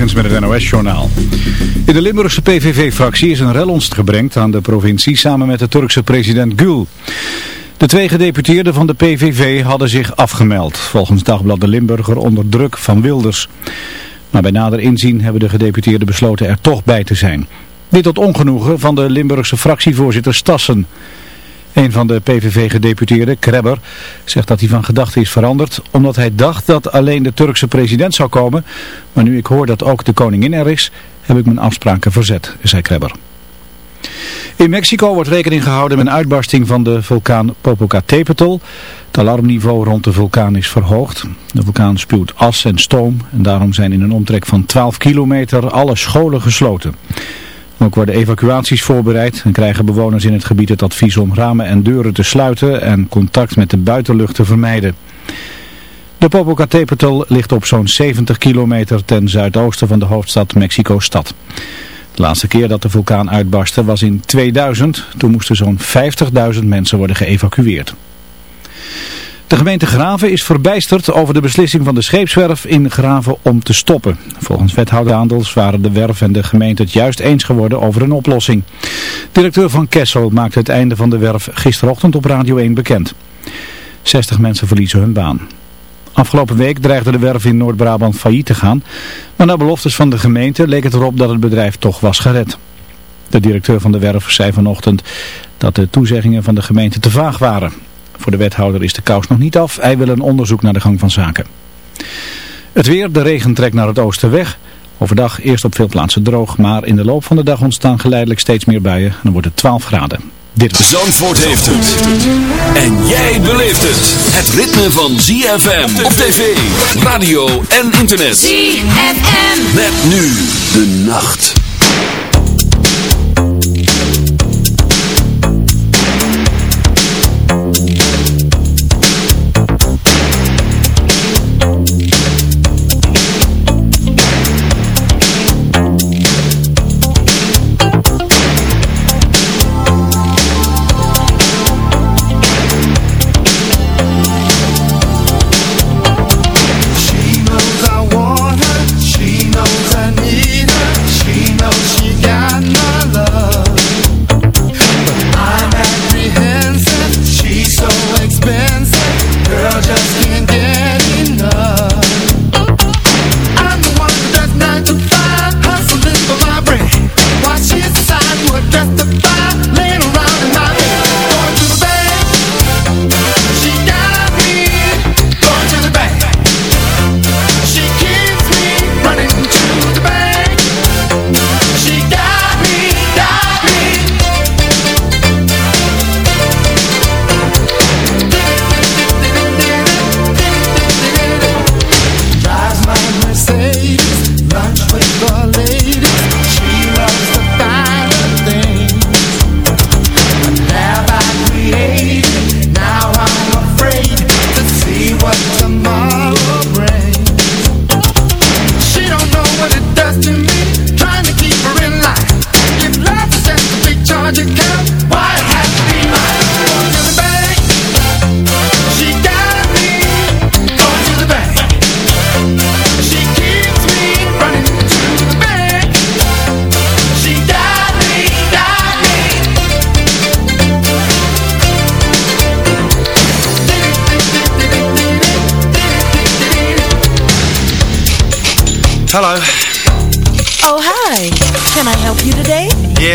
Met het NOS-journaal. In de Limburgse PVV-fractie is een rel gebrengd aan de provincie samen met de Turkse president Gül. De twee gedeputeerden van de PVV hadden zich afgemeld, volgens Dagblad de Limburger onder druk van Wilders. Maar bij nader inzien hebben de gedeputeerden besloten er toch bij te zijn. Dit tot ongenoegen van de Limburgse fractievoorzitter Stassen. Een van de PVV-gedeputeerden, Krebber, zegt dat hij van gedachten is veranderd omdat hij dacht dat alleen de Turkse president zou komen. Maar nu ik hoor dat ook de koningin er is, heb ik mijn afspraken verzet, zei Krebber. In Mexico wordt rekening gehouden met een uitbarsting van de vulkaan Popocatépetl. Het alarmniveau rond de vulkaan is verhoogd. De vulkaan spuwt as en stoom en daarom zijn in een omtrek van 12 kilometer alle scholen gesloten. Ook worden evacuaties voorbereid en krijgen bewoners in het gebied het advies om ramen en deuren te sluiten en contact met de buitenlucht te vermijden. De Popocatépetl ligt op zo'n 70 kilometer ten zuidoosten van de hoofdstad Mexico-stad. De laatste keer dat de vulkaan uitbarstte was in 2000. Toen moesten zo'n 50.000 mensen worden geëvacueerd. De gemeente Graven is verbijsterd over de beslissing van de scheepswerf in Graven om te stoppen. Volgens wethouder Aandels waren de werf en de gemeente het juist eens geworden over een oplossing. Directeur van Kessel maakte het einde van de werf gisterochtend op Radio 1 bekend. 60 mensen verliezen hun baan. Afgelopen week dreigde de werf in Noord-Brabant failliet te gaan, maar na beloftes van de gemeente leek het erop dat het bedrijf toch was gered. De directeur van de werf zei vanochtend dat de toezeggingen van de gemeente te vaag waren. Voor de wethouder is de kous nog niet af. Hij wil een onderzoek naar de gang van zaken. Het weer, de regen trekt naar het oosten weg. Overdag eerst op veel plaatsen droog, maar in de loop van de dag ontstaan geleidelijk steeds meer buien. Dan wordt het 12 graden. Dit Zandvoort heeft het. En jij beleeft het. Het ritme van ZFM op tv, radio en internet. ZFM. Met nu de nacht.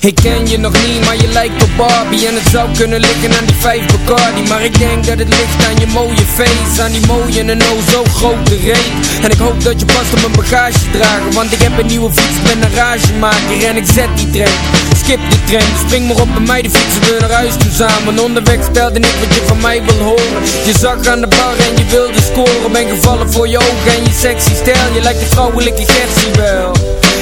Ik ken je nog niet, maar je lijkt op Barbie. En het zou kunnen liggen aan die vijf Bacardi. Maar ik denk dat het ligt aan je mooie face Aan die mooie en oh zo grote reet. En ik hoop dat je past op mijn bagage dragen Want ik heb een nieuwe fiets, ben een ragemaker. En ik zet die trein, skip die trein. Spring maar op bij mij, de fietsen we naar huis toe samen. Onderweg stelde ik wat je van mij wil horen. Je zag aan de bar en je wilde scoren. Ben gevallen voor je ogen en je sexy stijl. Je lijkt de vrouwelijke Gertie wel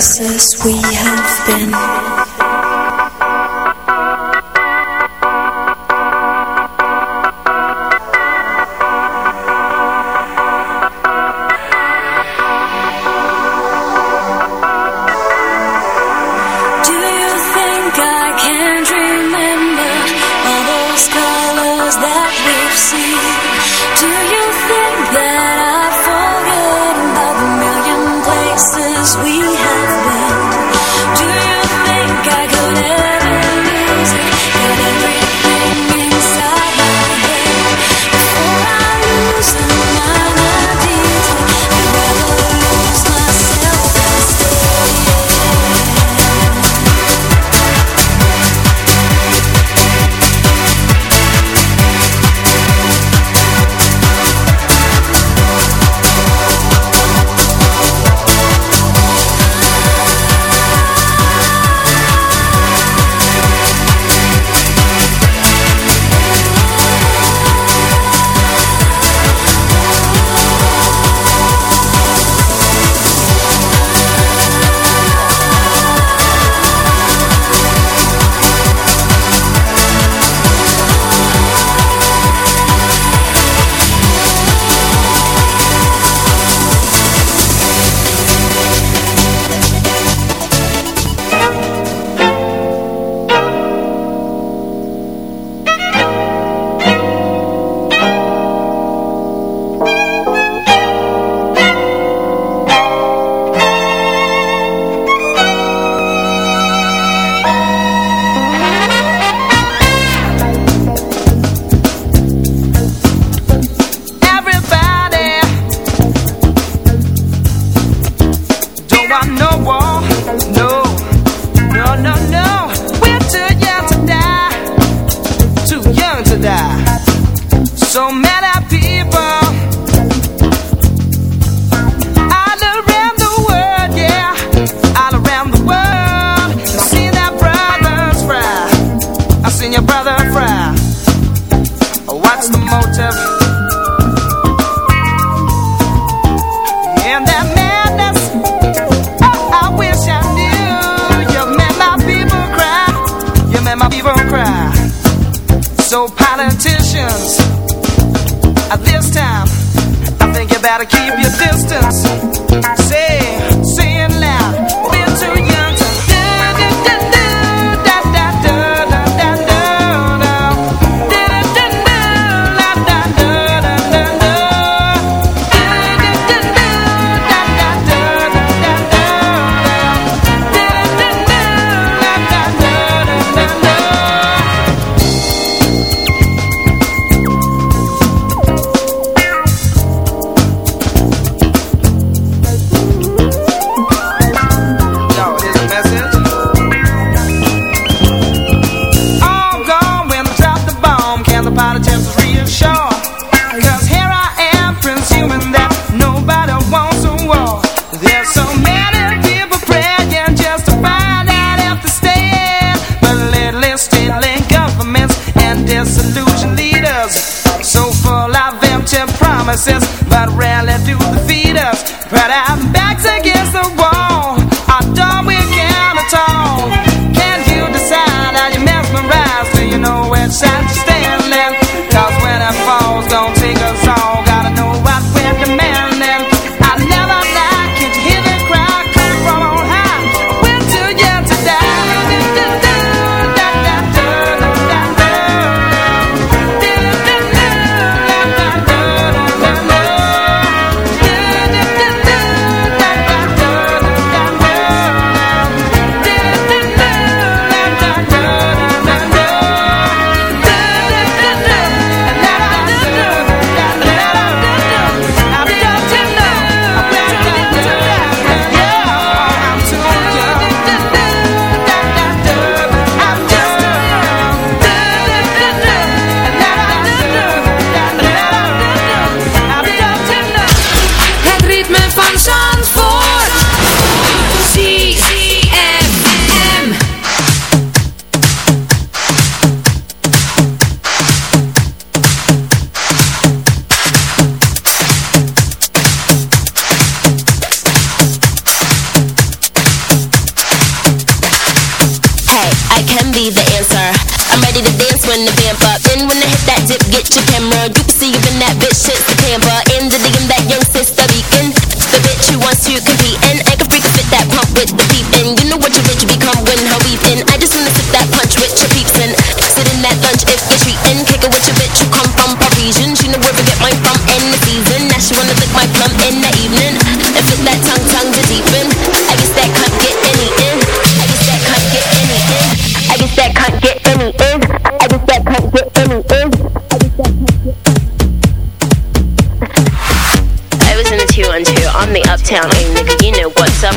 places we promises that rarely do defeat us. But I'm I was in the two on two. The uptown A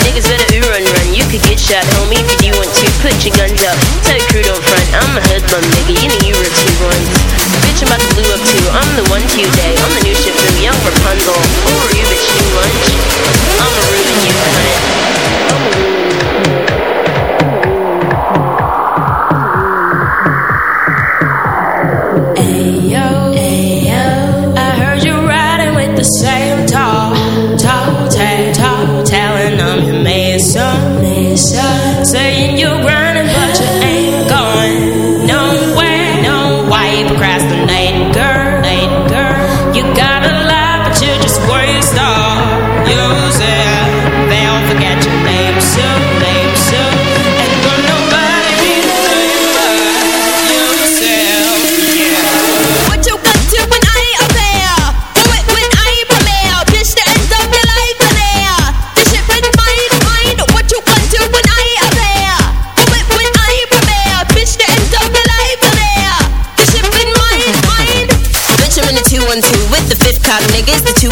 Niggas better ooh run run. You could get shot, homie, if you want to. Put your guns up. Tell your crew don't front. I'm a hoodlum, nigga. You know you were two ones. Bitch, I'm about to blue up too. I'm the one Tuesday. I'm the new ship from young Rapunzel. Who are you, bitch? New lunch? I'ma ruin you, cunt.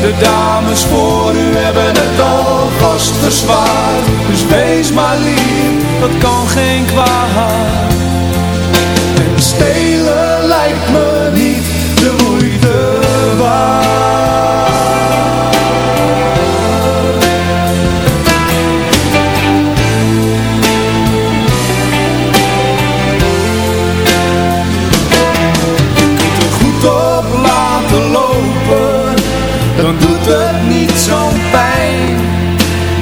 De dames voor u hebben het alvast verzwaard. Dus wees maar lief, dat kan geen kwaad. En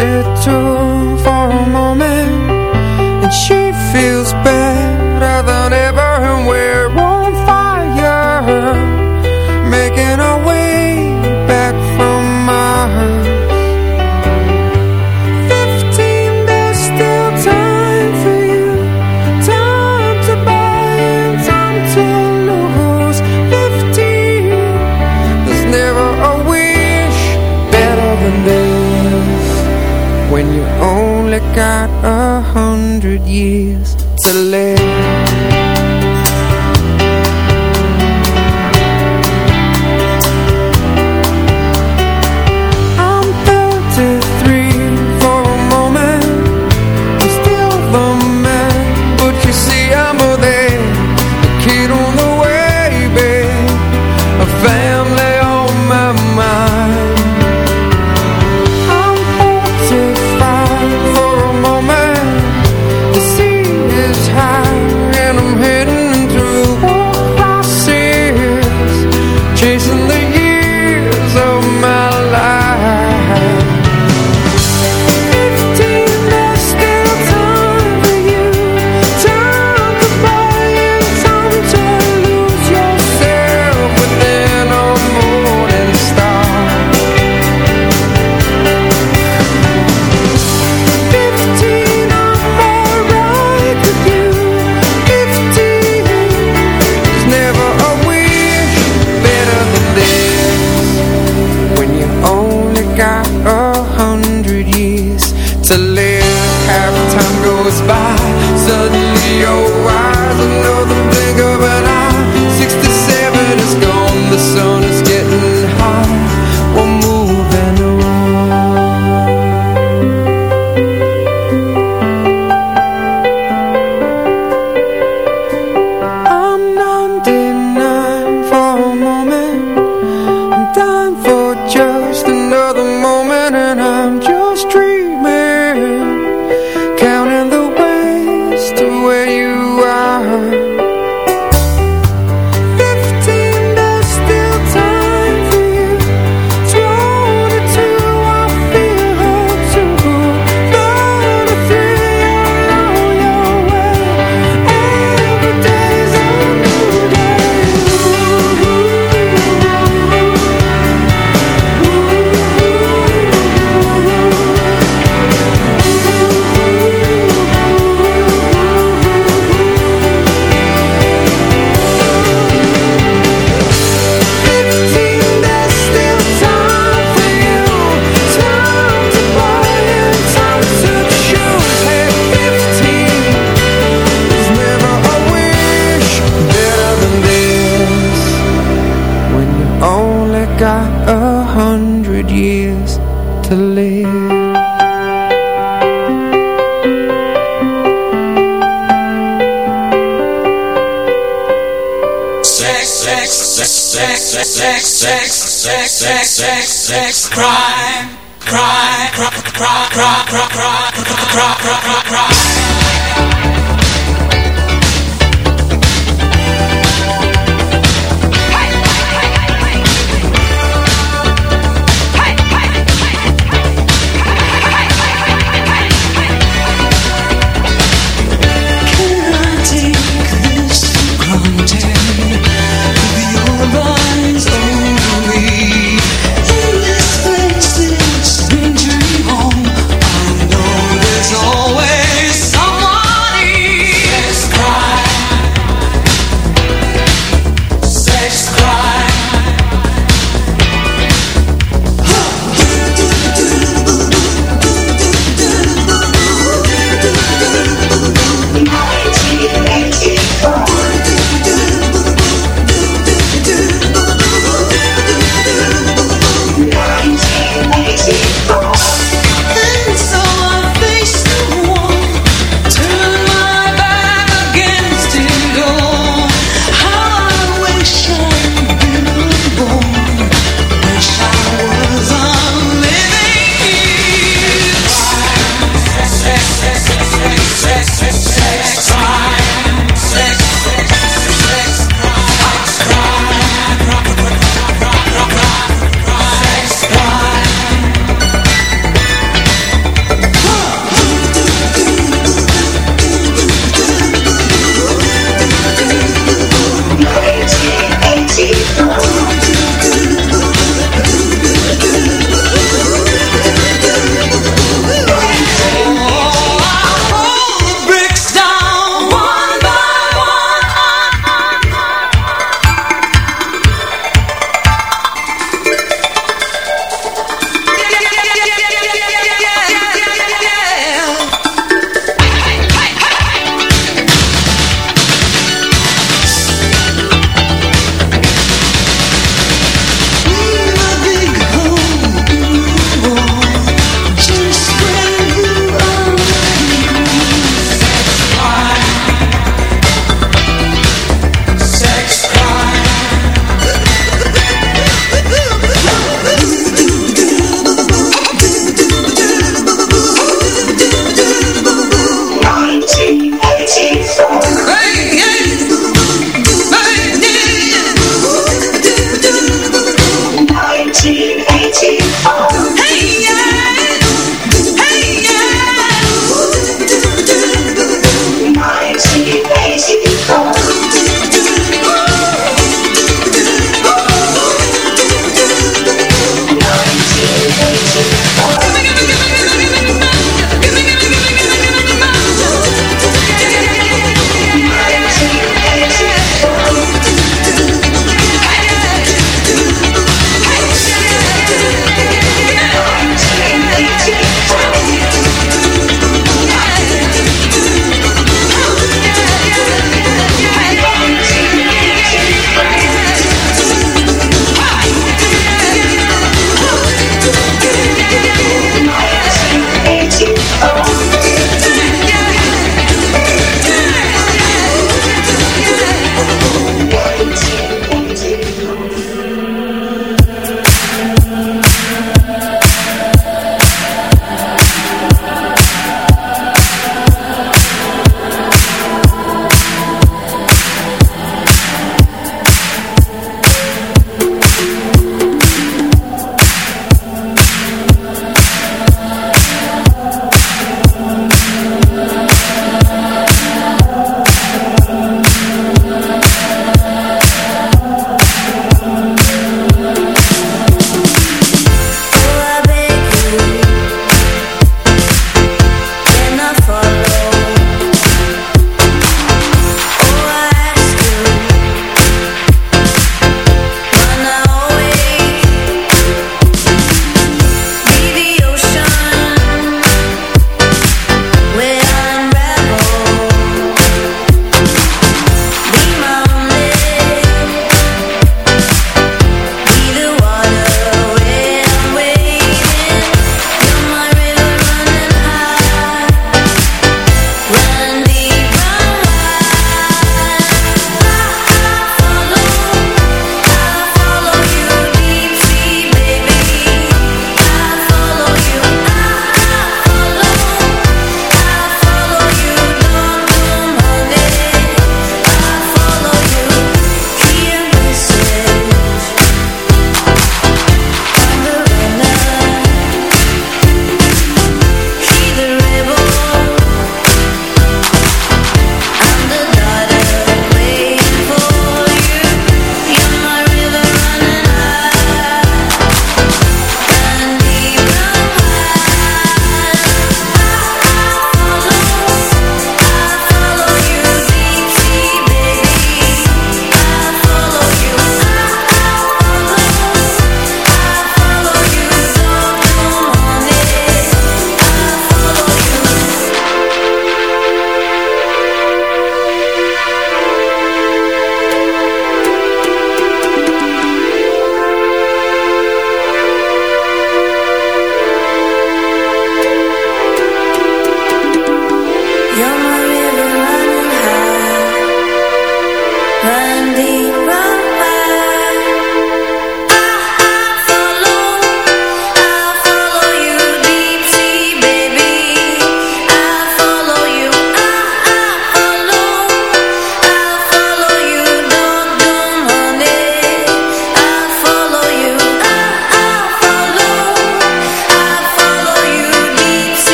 it too for a moment And she feels better than ever and we're